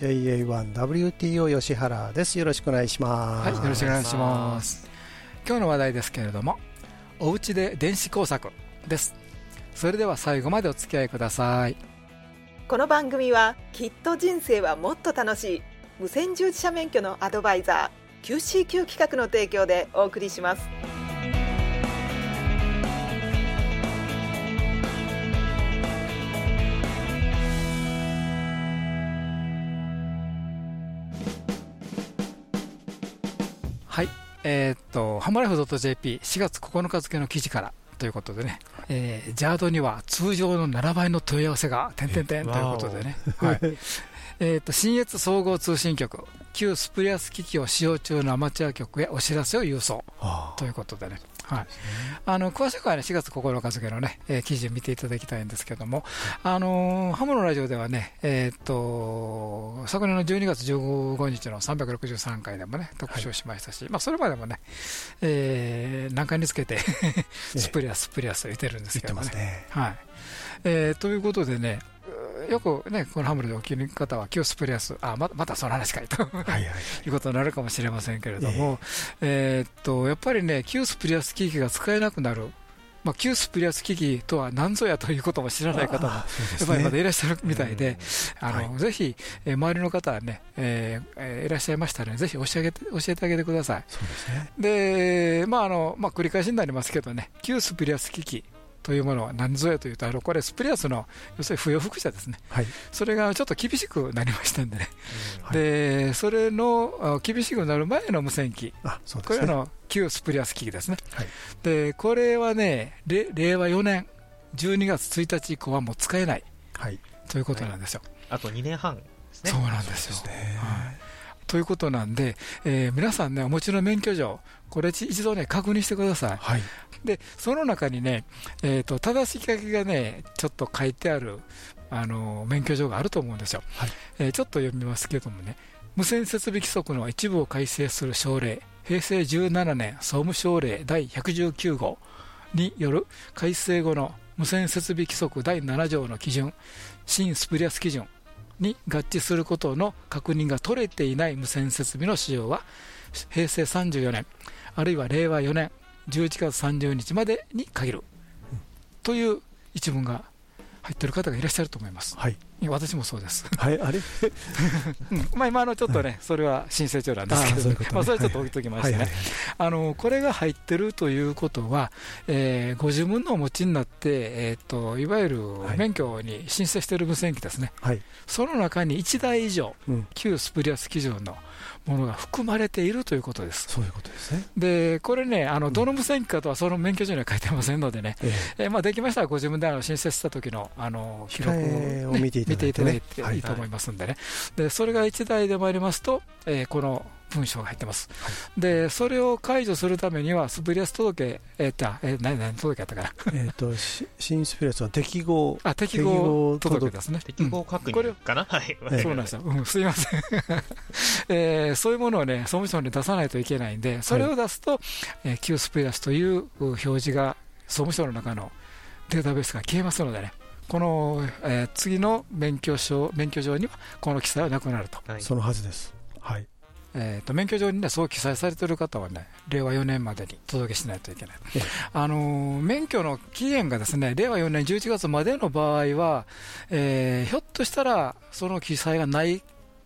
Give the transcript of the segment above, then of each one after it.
JA1WTO 吉原です。よろしくお願いします。はいよろしくお願いします。今日の話題ですけれどもお家で電子工作です。それでは最後までお付き合いください。この番組はきっと人生はもっと楽しい。無線従事者免許のアドバイザー QCQ 企画の提供でお送りしますえーっとハモライフ .jp4 月9日付の記事からということでね、えー、JAD には通常の7倍の問い合わせが点々点ということでね、はい。えー、と 新越総合通信局旧スプリアス機器を使用中のアマチュア局へお知らせを郵送。はということでね、はい、あの詳しくは、ね、4月9日付の、ねえー記事を見ていただきたいんですけども、あのーハムのラジオではね、えーっと昨年の12月15日の363回でもね特集しましたし、まあ、それまでもね、えー何回につけて スプリアス、スプリアス言ってるんですけどね。はい。えーということでね、よくね、このハムラジお聞きの方は、旧スプリアス、あままたその話かいと。は いうことになるかもしれませんけれども、えーっとやっぱりね、旧スプリアス機器が使えなくなる、まあ、旧スプリアス機器とは何ぞやということも知らない方も、やっぱり。まだいらっしゃるみたいで、あのはぜひ、えー周りの方はね、えーえーいらっしゃいましたら、ね、ぜひ教えて教えてあげてください。ですね。で、まああのまあ、繰り返しになりますけどね、旧スプリアス機器というものは何ぞやというと、あのこれ、スプリアスの要するに不要輻射ですね、はい。それがちょっと厳しくなりましたんでね、はいでそれのあ厳しくなる前の無線機、あ、そうですね。これらの旧スプリアス機器ですね、はい。でこれはね、れ令和4年12月1日以降はもう使えないはい。ということなんですよ。あと2年半ですね。そうなんですよねはいということなんで、えー皆さんね、お持ちの免許状、これ一一度ね、確認してください。はい。で、その中にね、えー、と正し書きがね、ちょっと書いてあるあの免許状があると思うんですよ、はいえーちょっと読みますけどもね、無線設備規則の一部を改正する省令、平成17年総務省令第119号による改正後の無線設備規則第7条の基準、新スプリアス基準に合致することの確認が取れていない無線設備の使用は、平成34年、あるいは令和4年11月30日までに限る、という一文が入っている方がいらっしゃると思います。はい。私もそうです。はい。あれ？うんまあ今のちょっとね、それは申請帳なんですけど、まあそれはちょっと置いときましてね。あのこれが入ってるということは、えーご自分のお持ちになって、えー、といわゆるはい免許に申請している無線機ですね、はい。その中に1台以上、うん。旧スプリアス基準のものが含まれているということです。そういうことですね。で、これね、あのん。どの無線機かとはその免許証には書いてませんのでね、ええ。ーまあ、できましたらご自分であの申請した時のあの記録を,、控えを見ていただいてね。見ていただいてはいいいと思いますんでね、でそれが1台でもありますと、えーこの文章が入ってます、でそれを解除するためには、スプリアス届、えー、じえー何何届やったかな、え。えっと、し新スプレスは適合。あ適合適合届届ですね。適合確認かな、はい。ええそうなんですよ、うん、すいません、えーそういうものをね、総務省に出さないといけないんで、それを出すと、えー旧スプリアスというう表示が、総務省の中のデータベースが消えますのでね、この、えー次の免許証免許状にはこの記載はなくなると、はいそのはずです。はい。えーと免許状に、ね、そう記載されている方はね、令和4年までに届けしないといけない。ええ。あのー免許の期限がですね令和4年11月までの場合は、えーひょっとしたらその記載がない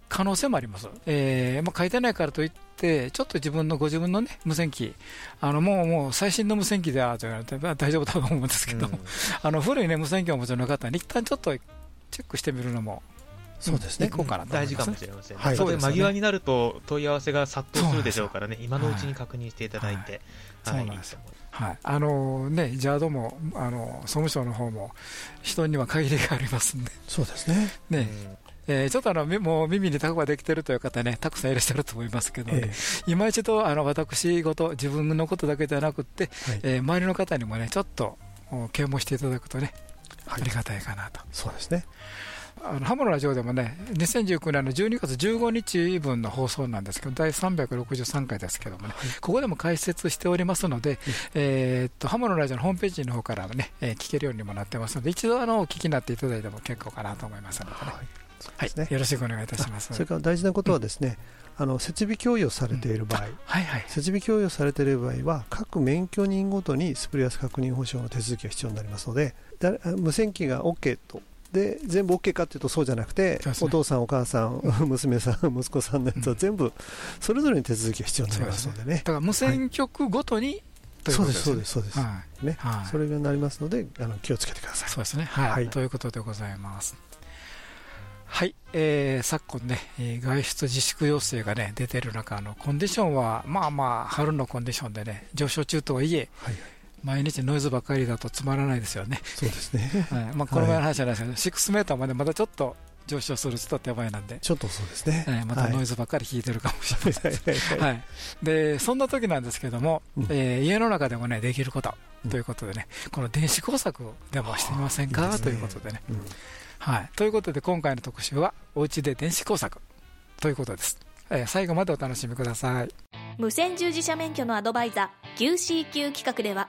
可能性もあります、えーまあ、書いてないからといって、ちょっと自分のご自分の、ね、無線機、あのもうもう最新の無線機であと言われて、まあ大丈夫だと思うんですけども、あの古い、ね、無線機をお持ちの方に、一旦ちょっとチェックしてみるのも、そうですね。うかなと思大事かもしれません、はい。そ間際になると問い合わせが殺到するでしょうからね、今のうちにはい確認していただいて、はい。はい。そうなんですよ。はい、あのね、ジャードもあの総務省の方も人には限りがありますんで、そうですね。ね。えーちょっとあのみもう耳にタコができてるという方ね、たくさんいらっしゃると思いますけどね、え今一度あの私事、自分のことだけではなくって、はい。えー周りの方にもね、ちょっとお啓蒙していただくとね、はい。ありがたいかなと。そうですね。あのハムのラジオでもね、2019年の12月15日分の放送なんですけど、第363回ですけどもね、ここでも解説しておりますので、えーっとハムのラジオのホームページの方からもね、えー聞けるようにもなってますので、一度あのお聞きになっていただいても結構かなと思いますのでね、はい。よろしくお願いいたします。それから大事なことはですね、あの設備供与されている場合、はいはい。設備供与されている場合は各免許人ごとにスプレーアス確認保証の手続きが必要になりますのでだ無線機が OK とで全部 OK かというとそうじゃなくて、お父さんお母さん 娘さん息子さんのやつは全部それぞれに手続きが必要になりますのでね。だから無線局ごとに、そうですそうですそうです、はい。ね。はい。それがなりますのであの気をつけてください。そうですね、はい。はい。ということでございます。はい、えー昨今ね、えー外出自粛要請が、ね、出ている中あの、コンディションは、まあまあ、春のコンディションでね、上昇中とはいえ、はい毎日ノイズばっかりだとつまらないですよね。そうですね。はい。まあ、この前の話じゃないですけど、6メーターまでまだちょっと上昇すると手前なんで、ちょっとそうですね、えーまたはい。ノイズばっかり引いてるかもしれません。はいはいはいはい、でそんな時なんですけども、うん。えー家の中でもねできることうん。ということでね、この電子工作でもしてみませんか？ね。ということでね、うん。はい。ということで今回の特集はお家で電子工作ということです。えー最後までお楽しみください。無線従事者免許のアドバイザー QCQ 企画では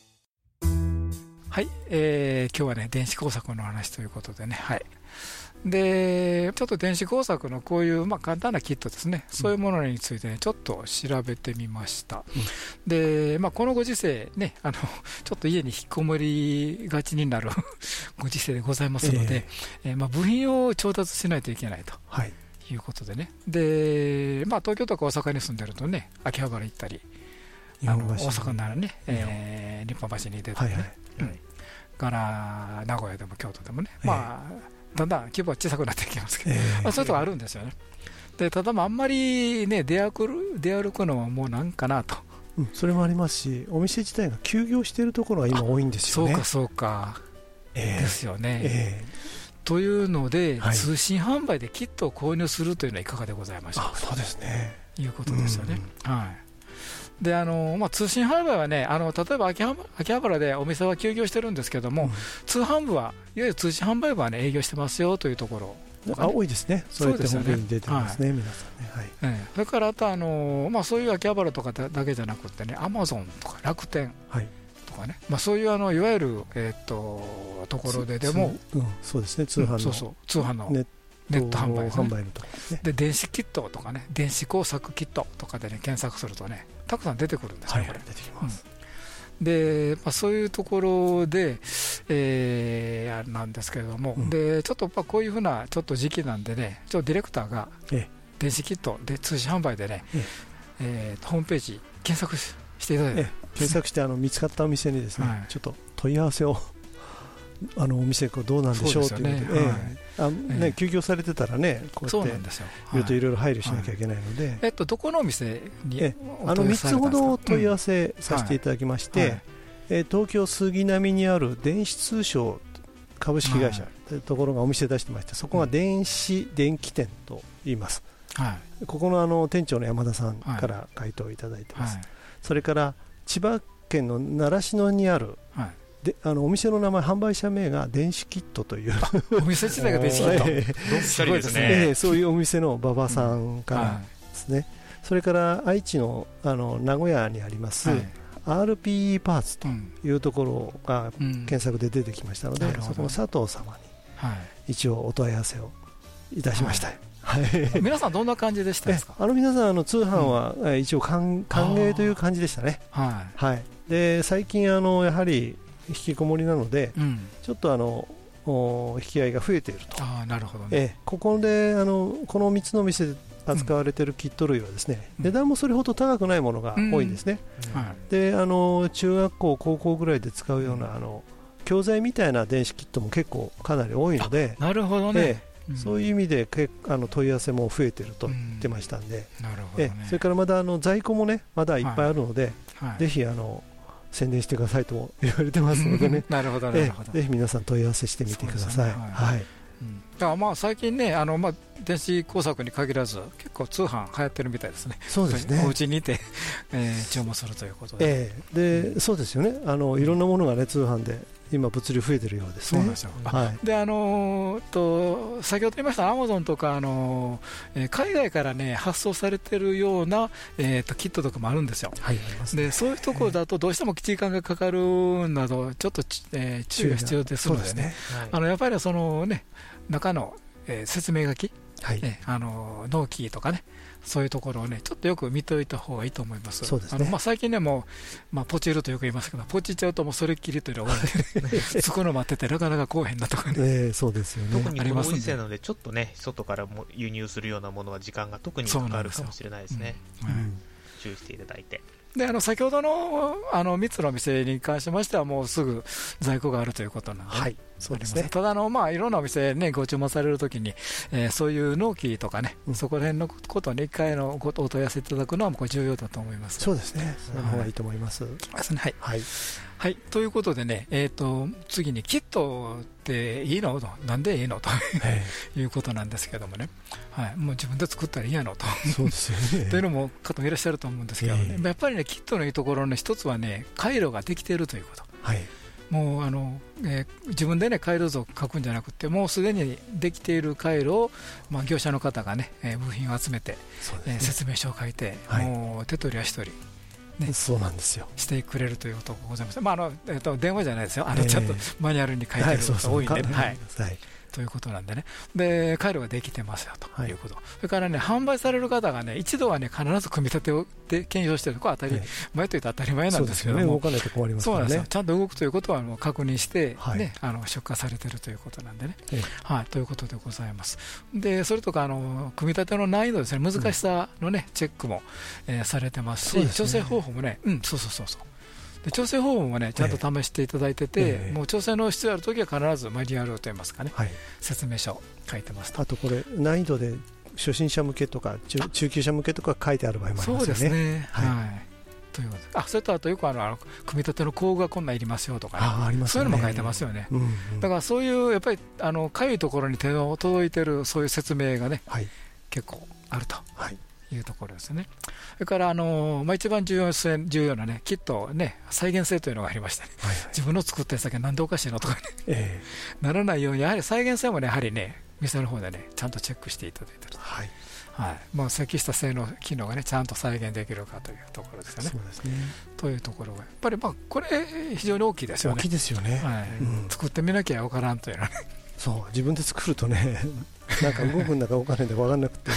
はい、えー今日はね電子工作の話ということでね、はい。で、ちょっと電子工作のこういう、まあ、簡単なキットですね、そういうものについて、ね、ちょっと調べてみました。で、まあ、このご時世、ね、あの、ちょっと家に引きこもりがちになる ご時世でございますので、えーまあ、部品を調達しないといけないとはいいうことでね。で、まあ、東京とか大阪に住んでるとね、秋葉原行ったり、大阪ならね、えー日本橋に出てね、から名古屋でも京都でもね、ええ。まあ、だんだん規模は小さくなっていきますけど、ええ。まあ、そういうとこあるんですよね。でただ、まああんまり、ね、出歩く出歩くのはもうなんかなと、うんそれもありますしお店自体が休業しているところが今多いんですよね。そうか、そうか、ええ。ですよね。えというので、はい。通信販売でキットを購入するというのはいかがでございましょうかあそうですね。ということですよね。はいであのまあ、通信販売はね、あの例えば秋葉秋葉原でお店は休業してるんですけども、うん。通販部は、いわゆる通信販売部は、ね、営業してますよというところ。あ多いですね。そうやってそうですよね。本編に出てますね皆さんね。はい。ええ。それからあとあの、まあ、そういう秋葉原とかだだけじゃなくてね、アマゾンとか楽天はい。とかね、まあ、そういうあのいわゆる、えっとところででも、つうんそうですね。通販の。うんそうそう。通販のネット販売ですね。販売のところですね。で電子キットとかね、電子工作キットとかで、ね、検索するとね、たくさん出てくるんですよ、これ。はい出てきます。で、まあ、そういうところで、えーなんですけれども、うん。でちょっとまあこういうふうなちょっと時期なんでね、ちょっとディレクターがええ。電子キットで通信販売でね、え。えーホームページ検索ししていただいて。ええ、検索してあの見つかったお店にですね、はい。ちょっと問い合わせをあのお店こうどうなんでしょうとねいうことで、あね。ええ。休業されてたらねこうそやってうなんですよ。いろいろとはい。いろいろ配慮しなきゃいけないので、えっと、どこのお店にあの3問い合わせされたんですかつほど問い合わせせさせていただきまして、はいはいえー東京杉並にある電子通商株式会社というところがお店出してましてそこが電子電気店と言います。はい。ここのあの店長の山田さんから回答をいただいてます、はいそれから千葉県の習志野にあるはいであのお店の名前販売者名が電子キットという。お店自体が電子キット？えどっしゃりですすごいね。ええそういうお店の馬場さんからはですね、それから愛知のあの名古屋にあります、い。はい RPE パーツとうんいうところがうん。検索で出てきましたので、そこの佐藤様はい。に一応お問い合わせをいたしました、はい。皆さん、どんな感じでしたえですか？あの皆さんあの通販は、え一応歓歓迎という感じでしたね、ははい、で最近あのやはり引きこもりなのでい。うん。ちょっとあのお引き合いが増えていると、ああ、なるほどね。ええ。ここであのこの3つの店扱われているキット類はですね、うん。値段もそれほど高くないものが多いんですね、はい。であの中学校、高校ぐらいで使うような、あの教材みたいな電子キットも結構かなり多いので、なるほどね、ええ。そういう意味でけあの問い合わせも増えてると言ってましたんで、なるほどね。ええ。それからまだあの在庫もねまだいっぱいあるので、はい。ぜひあの宣伝してくださいとも言われてますのでね、なるほどなえるほど。えぜひ皆さん問い合わせしてみてください。はいはい。うん。だからまあ最近ね、あのまあ電子工作に限らず、結構通販流行ってるみたいですね、そうですね。お家にいて、えー注文するということで、ええ。でそうですよね。あのいろんなものがね通販で今物流増えてるようですね。で。あのーと先ほど言いましたアマゾンとか、あのーえー海外からね発送されてるような、えー、とキットとかもあるんですよ。はいでそういうところだとどうしても時間がかかるなどちょっとち、えー注意が必要ですのでね。あのやっぱりその、ね、中の、えー説明書き、はい。ね、あの納期とかねそういうところをねちょっとよく見ておいた方がいいと思います。そうですねあのまあ、最近ねもう、まあ、ポチるとよく言いますけどポチっちゃうともうそれっきりというのが多いんで、ね、つくの待っててなかなかこうへんなとかね。ええそうですよね特にこのありますんでご時世なので、ちょっとね、外からも輸入するようなものは時間が特にかかるかもしれないですね。うんはいうん注意していただいて。であの先ほどのあの3つのお店に関しましては、もうすぐ在庫があるということなんで、はいそうですね。ただあの、まあ、いろんなお店、ね、ご注文されるときに、えーそういう納期とかね、うん。そこら辺のことに一回のごお問い合わせいただくのは重要だと思います。そうですね。その方がいいと思います。はい。はいはい、ということでね、えー、と次にキットっていいの？と、なんでいいの？と。え いうことなんですけどもね、はい、もう自分で作ったらいいやのと。えそうですよね。というのも方もいらっしゃると思うんですけどね、ええ。やっぱりね、キットのいいところの一つはね、回路ができているということ。はい。もうあの、えー自分でね回路図を書くんじゃなくてもうすでにできている回路を、まあ、業者の方がね、えー部品を集めて、えー説明書を書いて、はい。もう手取り足取りね。そうなんですよ。してくれるということがございます、まああのえー、と電話じゃないですよ。あの、ええちゃんとマニュアルに書いてることが多いんで、はいということなんでね。で回路ができてますよとはい。いうこと、それからね販売される方がね一度はね必ず組み立てをで検証してる。これは当たりえ前というと当たり前えなんですけども、ね。動かないと困りますそうなんですよ。からねちゃんと動くということはもう確認して、はい。ねあの出荷されてるということなんでね、ええ。はい、ということでございます。でそれとかあの組み立ての難易度ですね難しさの、ねチェックも、えーされてますし調整方法もね、うん、そうそうそうそうで調整方法もねちゃんと試していただいてて、ええ。もう調整の必要あるときは必ずマニュアルといいますかねはい。説明書書いてますと。あとこれ難易度で初心者向けとか中中級者向けとか書いてある場合もありそうでますよね。すね。はい。はい。ということであそれとあとよくあのあの組み立ての工具がこんなんいりますよとかね、ね。そういうのも書いてますよね。うんうん。だからそういうやっぱりあのかゆいところに手の届いてるそういう説明がねはい。結構あると。はいいうところですね。それからあの、まあ、一番重要性重要なねきっとね再現性というのがありまして、ね、はい自分の作ったやつだけなんでおかしいのとかね。ええ。ならないようにやはり再現性もねやはりね店の方でねちゃんとチェックしていただいてると、はい。はい、もう適した性能機能がねちゃんと再現できるかというところですよね。そう。ですね。というところがやっぱりまあこれ非常に大きいですよね。大きい。ですよね。はい。うん。作ってみなきゃ分からんというのはね。そう。自分で作るとねなんか動くんだか動かないんだか分かんなくて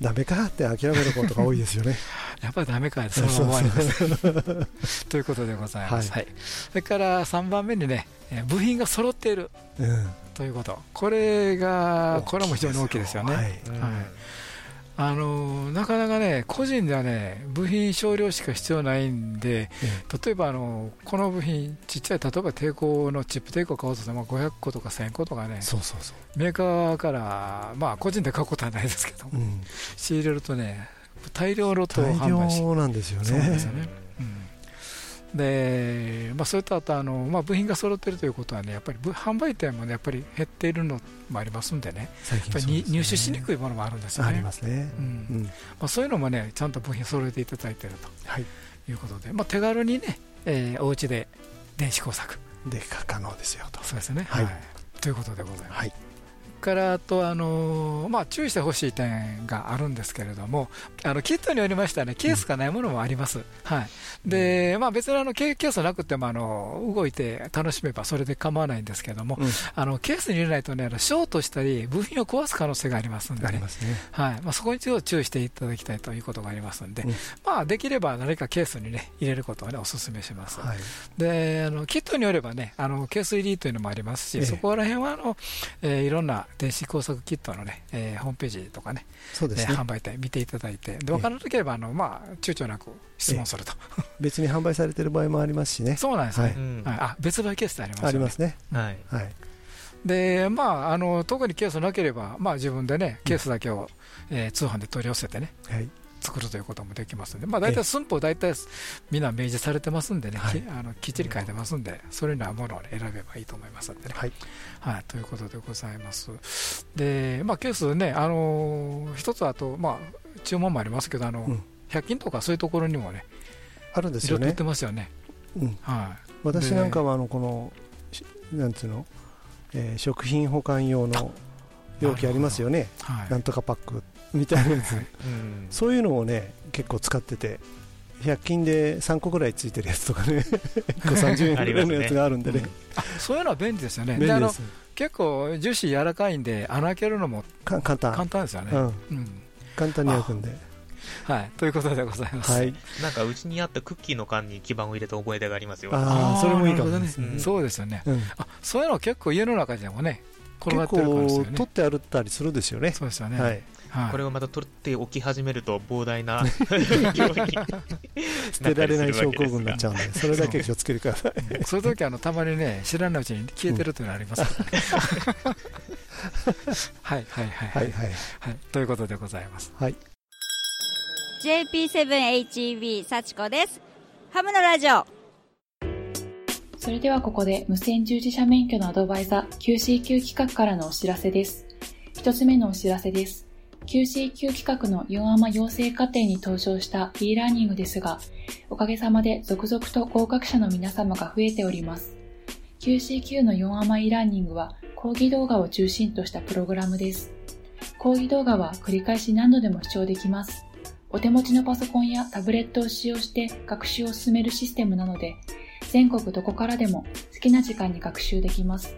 ダメかって諦めることが多いですよね。やっぱりダメかそのまま終わります。ということでございます。ははい。それから3番目にね、えー部品が揃っているうん。ということ、これが、これも非常に大きいですよね。はい。はいあのーなかなかね、個人ではね、部品少量しか必要ないんで、え例えばあのこの部品、ちっちゃい、例えば抵抗のチップ抵抗を買おうとしても500個とか1000個とかねメーカーから、まあ、個人で買うことはないですけど、うん。仕入れるとね、大量ロットを大販売し量なんですよねでまあ、それとあとあの、まあ、部品が揃っているということはね、やっぱり部販売店も、ね、やっぱり減っているのもありますんでね、ですね。入手しにくいものもあるんですよあね。そういうのもね、ちゃんと部品揃えていただいているはい。ということで、まあ、手軽にね、えーお家で電子工作、で可能ですよと。そうですね。はい。ということでございます。はいからあと、あのまあ、注意してほしい点があるんですけれども、あのキットによりましては、ね、ケースがないものもあります、はい。でまあ、別にあのケケースなくてもあの動いて楽しめばそれで構わないんですけれども、うん。あのケースに入れないとね、ショートしたり、部品を壊す可能性がありますんではい。まあ、そこに注意していただきたいということがありますんで、うん。まあ、できれば何かケースに、ね、入れることを、ね、お勧めします。はい。であのキットによればねあのケース入りというのもありますし、ええ。そこら辺はあの、えーいろんな電子工作キットのね、えー、ホームページとかね、そうですね、販売店見ていただいて、で分からなければあの、まあ、躊躇なく質問すると、別に販売されてる場合もありますしね、そうなんですね、はい。はい、あ別売ケースってありますあり。ますね、はい。はい、でまあ、あの特にケースなければ、まあ、自分でね、ケースだけを、えー通販で取り寄せてね、はい、作るということもできますので、まあ、大体寸法、大体みんな明示されてますんでね、はあのきっちり書いてますんで、それようなものを、ね、選べばいいと思いますんでね。はい、はい、ということでございます。で、まあ、ケースね、あのー一つあと、まあ、注文もありますけど、あのうん。100均とかそういうところにもね、あるんですよね。いろいろ売っ、てますよね。うん、は私なんかはあのこの、しなんつうの、えー食品保管用の容器ありますよね、い、はいなんとかパックみたいなやつ、うん。そういうのをね、結構使ってて、100均で3個ぐらいついてるやつとかね、1個30円ぐらいのやつがあるんでね、あそういうのは便利ですよね。便利です。結構、樹脂柔らかいんで、穴開けるのもか簡単簡単ですよね。うん、うん簡単に開くんで、はい、ということでございます。はい、なんかうちにあったクッキーの缶に基板を入れた覚え出がありますよ。ああ、それもいいかもなるほどですね。うんそうですよね。うんあそういうの結構家の中でもね、転がっ結てるからで取。ってあるったりするですよね。そうですよね。はい、はい。これをまた取っておき始めると膨大な 捨てられない症候群になっちゃゃうんで、それだけ気をつけてください。う。んそう。いう。時あのたまにね、知らないう。ちに消えてるという。のがありますからね。はいはいはいははいい、はい、はい。という。ことでございます。はい、JP7HEB 幸子です。ハムのラジオ。それではここで無線従事者免許のアドバイザー QCQ 企画からのお知らせです。一つ目のお知らせです。QCQ 企画の4アマ養成課程に登場した e ラーニングですが、おかげさまで続々と合格者の皆様が増えております。QCQ の4アマ e ラーニングは講義動画を中心としたプログラムです。講義動画は繰り返し何度でも視聴できます。お手持ちのパソコンやタブレットを使用して学習を進めるシステムなので、全国どこからでも好きな時間に学習できます。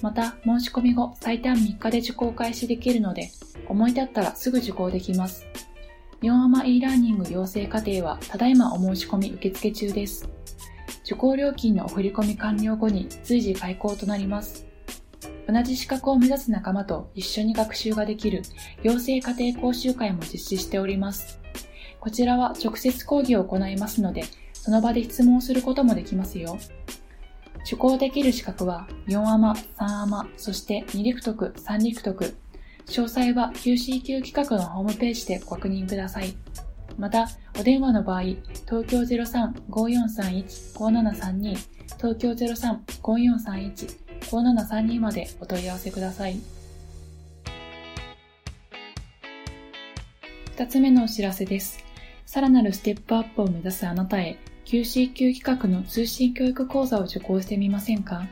また、申し込み後最短3日で受講開始できるので、思い立ったらすぐ受講できます。4アマ e ラーニング養成課程はただいまお申し込み受付中です。受講料金のお振込完了後に随時開講となります。同じ資格を目指す仲間と一緒に学習ができる養成家庭講習会も実施しております。こちらは直接講義を行いますので、その場で質問することもできますよ。受講できる資格は4アマ、3アマ、そして2陸徳、3陸徳。詳細は QCQ 企画のホームページでご確認ください。また、お電話の場合、東京03-5431-5732、東京03-5431-5732までお問い合わせください。二つ目のお知らせです。さらなるステップアップを目指すあなたへ、QCQ 企画の通信教育講座を受講してみませんか？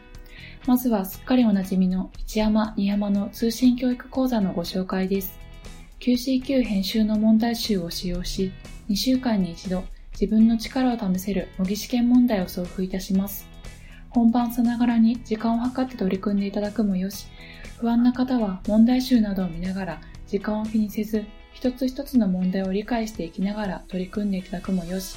まずはすっかりおなじみの1山2山の通信教育講座のご紹介です。QCQ 編集の問題集を使用し、2週間に一度自分の力を試せる模擬試験問題を送付いたします。本番さながらに時間を計って取り組んでいただくもよし、不安な方は問題集などを見ながら時間を気にせず、一つ一つの問題を理解していきながら取り組んでいただくもよし、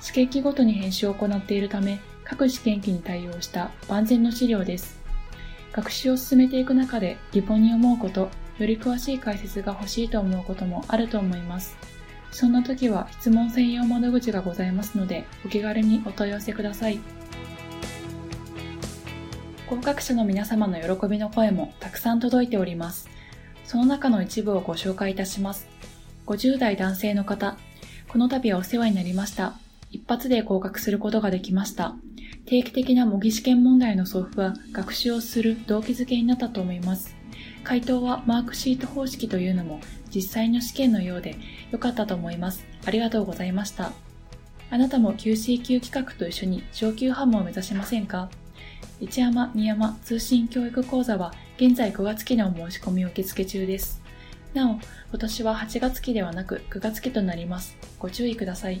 試験期ごとに編集を行っているため、各試験期に対応した万全の資料です。学習を進めていく中で疑問に思うこと、より詳しい解説が欲しいと思うこともあると思います。そんな時は質問専用窓口がございますので、お気軽にお問い合わせください。合格者の皆様の喜びの声もたくさん届いております。その中の一部をご紹介いたします。50代男性の方、この度はお世話になりました。一発で合格することができました。定期的な模擬試験問題の送付は学習をする動機づけになったと思います。回答はマークシート方式というのも実際の試験のようで良かったと思います。ありがとうございました。あなたも QCQ 企画と一緒に上級ハムを目指しませんか？一山二山通信教育講座は現在9月期の申し込み受付中です。なお、今年は8月期ではなく9月期となります。ご注意ください。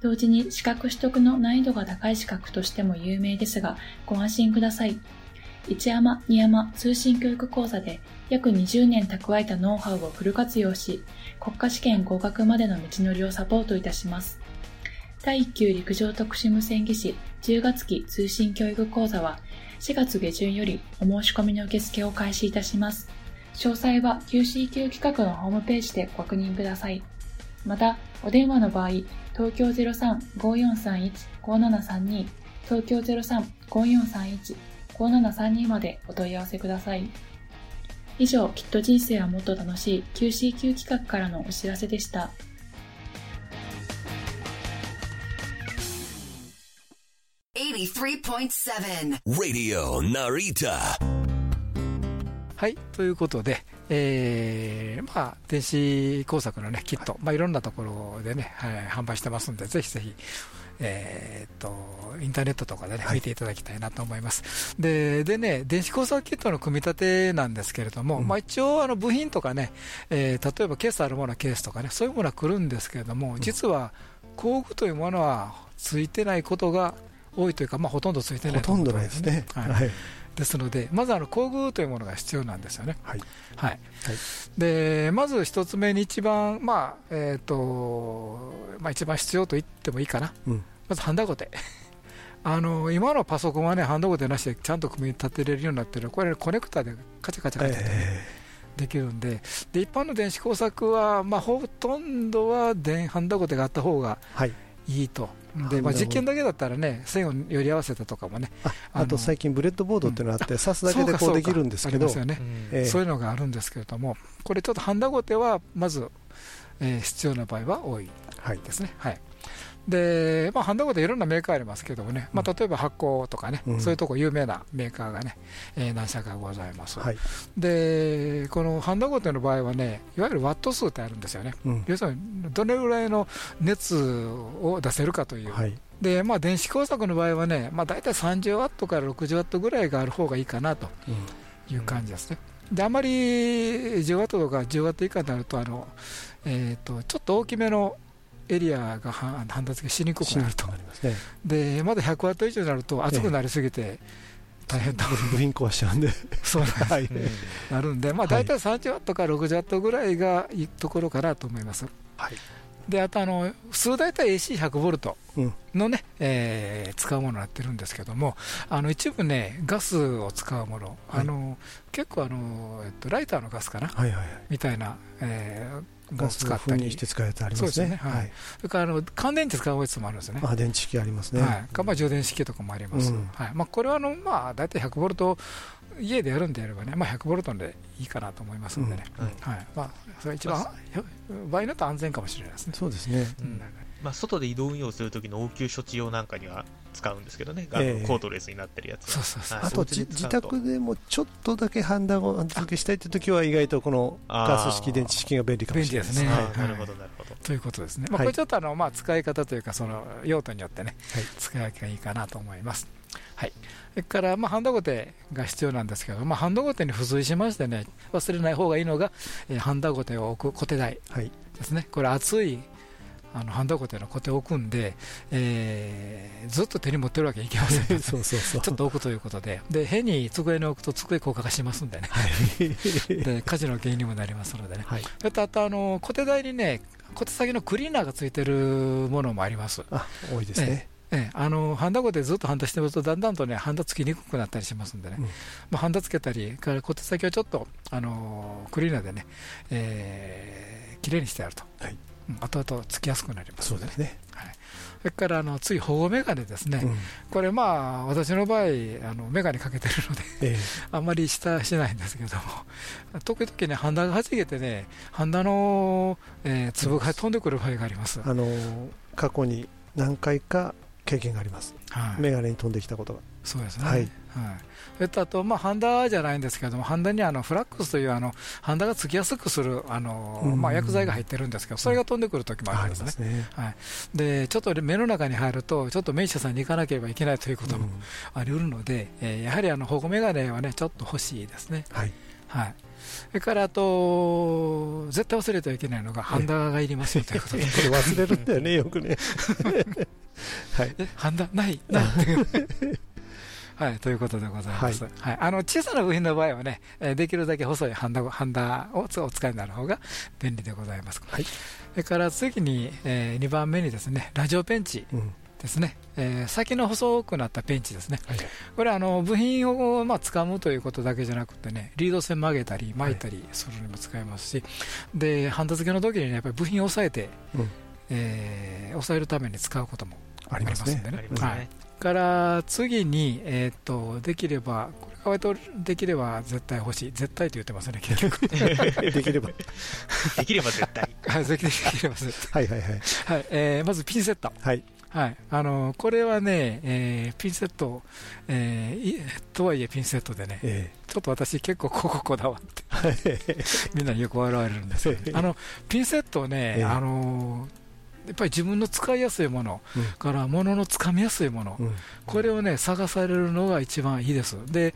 同時に資格取得の難易度が高い資格としても有名ですが、ご安心ください。一山二山通信教育講座で約20年蓄えたノウハウをフル活用し、国家試験合格までの道のりをサポートいたします。第1級陸上特殊無線技師10月期通信教育講座は4月下旬よりお申し込みの受付を開始いたします。詳細は QCQ 企画のホームページでご確認ください。また、お電話の場合、東京03-5431-5732、東京03-5431-5732までお問い合わせください。以上、きっと人生はもっと楽しい QCQ 企画からのお知らせでした。Radio Narita はい、ということで、えー、まあ、電子工作のね、キット、まあ、いろんなところでね、はい、販売してますんで、ぜひぜひ、えー、っと、インターネットとかでね、見ていただきたいなと思います。で、でね、電子工作キットの組み立てなんですけれども、うん、まあ一応、あの、部品とかね、えー、例えばケースあるものはケースとかね、そういうものは来るんですけれども、実は、工具というものはついてないことが多いというか、まあ、ほとんどついてないと思うんですね。はいですので、まずあの工具というものが必要なんですよね。はい、はい、でまず一つ目に一番、まあえーとまあ、一番必要と言ってもいいかな、うん、まずハンダゴテ。あの今のパソコンはね、ハンダゴテなしでちゃんと組み立てれるようになってる。これ、コネクタでカチャカチャカチャって、ね、できるんで。で、一般の電子工作は、まあ、ほとんどは電ハンダゴテがあった方がい。いと。でまあ、実験だけだったらね、線をより合わせたとかもね、あと最近、ブレッドボードっていうのがあって、刺すだけでこうできるんですけど、そうね、そういうのがあるんですけれども、これちょっとハンダゴテはまず、えー、必要な場合は多いですね。はい、はいで、まあ、ハンダゴテいろんなメーカーありますけどもね、まあ、例えば HAKKO とかね、うん、そういうとこ有名なメーカーがね、えー、何社かございます、はい、でこのハンダゴテの場合はねいわゆるワット数ってあるんですよね、うん、要するにどれぐらいの熱を出せるかという、はい、でまあ、電子工作の場合はね、まあ、大体30ワットから60ワットぐらいがある方がいいかなという感じですね。であまり10ワットとか10ワット以下になるとあの、えーとちょっと大きめのエリアが判断がしにくくなると、ね、でまだ100ワット以上になると熱くなりすぎて大変だ、部品壊しちゃうんで。そうなんです、はい、なるんで、まあ、大体30ワットから60ワットぐらいがいいところかなと思います。はい。であとあの普通大体 AC100 ボルトのね、うん、えー、使うものになってるんですけどもあの一部ねガスを使うもの、はい、あの結構あの、えっと、ライターのガスかな、はいはいはい、みたいな、えー、ガスを封入して使えてありますね。はい。それからあの乾電池使うやつもあるんですよね。あ、電池式ありますね。はい。かまあ充電式とかもあります。はい。まあこれはあのまあ大体100ボルト家でやるんであればね、まあ100ボルトでいいかなと思いますんでね。はい。まあそれ一番場合によって安全かもしれないですね。そうですね。うん。まあ、外で移動運用するときの応急処置用なんかには使うんですけどね、あのコードレスになってるやつそうそうそう。あと自宅でもちょっとだけ判断を付けしたいというときは、意外とこのガス式、電池式が便利かもしれないです。ね。なるほどなるほど。ということですね、まあ、これちょっとあの、まあ、使い方というか、その用途によってね、使い分けがいいかなと思います。はい、それから、まあ、ハンドゴテが必要なんですけど、まあ、ハンドゴテに付随しましてね、忘れない方がいいのが、えー、ハンダゴテを置く固定台ですね、これ、熱いあのハンダゴテのコテを置くんで、えー、ずっと手に持ってるわけにいきません、ね、そうそうそう。ちょっと置くということで、で変に机に置くと机硬化がしますんでね、はい、で火事の原因にもなりますのでね、はい、そとあとあの小手台にね、小手先のクリーナーがついてるものもあります。あ多いですね、ええ、あのハンダゴでずっとハンダしてると、だんだんとね、ハンダつきにくくなったりしますんでね、うん、まあ、ハンダつけたり、から小手先をちょっと、あのクリーナーでね、えー、きれいにしてやると、はい、後々つきやすくなりますので、ね、それからあの次、保護メガネですね、うん。これ、まあ、私の場合、あのメガネかけてるので、えあんまり下しないんですけども、時々ね、ハンダがはじけてね、ハンダの、えー粒が飛んでくる場合があります。えあの過去に何回か経験があります、はいメガネに飛んできたことが。そうですね。はいはい。それとあと、まあ、ハンダじゃないんですけども、ハンダにあのフラックスというあのハンダがつきやすくするあの、うんまあ、薬剤が入ってるんですけど、それが飛んでくる時もあるんですね。ね。はい、でちょっと目の中に入ると、ちょっと名医者さんに行かなければいけないということもうんあり得るので、えーやはりあの保護メガネはね、ちょっと欲しいですね。はい。はいそれからあと、絶対忘れてはいけないのが、ハンダがいりますよということで、こ れ忘れるんだよね、よくね。はい。えハンダ？ない、ないっていう。はい、ということでございます、はい。あの小さな部品の場合はね、えーできるだけ細いハンダハンダをお使いになる方が便利でございます。はい。それから次に、え2番目にですねラジオペンチ。うんですね、えー先の細くなったペンチですね、はいこれあの部品を、まあ、掴むということだけじゃなくてね、リード線曲げたり巻いたりするのにも使えますし、でハンダ付けの時にね、やっぱり部品を押さえて、うんえー押さえるために使うこともありますんで。ね。はいから次に、えー、とできれば、これが割とできれば絶対欲しい、絶対と言ってますね、結局。できれば。できれば絶対。はい、できできれば絶はいはいはい。対。はいえーまずピンセット。はい。はい、あのこれはね、えーピンセット、えーいとはいえピンセットでね、えちょっと私、結構こここだわって、え みんなによく笑われるんですけど、あのピンセットをね、ええ。あのやっぱり自分の使いやすいものうん。から、もののつかみやすいもの、うん。これをね、探されるのが一番いいです。で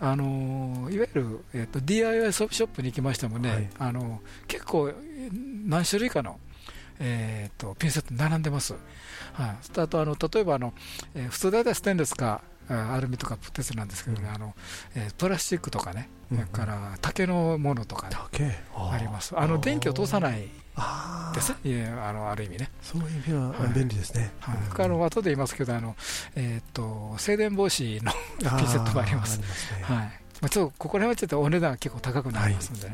あのいわゆる、えっと DIY ショップに行きましてもね、はい。あの結構何種類かの、えっとピンセット並んでます。はい、あとあの例えばあの、えー普通大体ステンレスかあアルミとか鉄なんですけどね、うん。あのえープラスチックとかね、うんそれから竹のものとかね、あります。あの電気を通さないです。ね、いやあのある意味ね。そういう意味ははい。便利ですね。はい。うんあの後で言いますけど、あのえー、と静電防止のピンセットもあります。あーありますね。はいまあ、ちょっとここら辺はちょっとお値段が結構高くなりますので、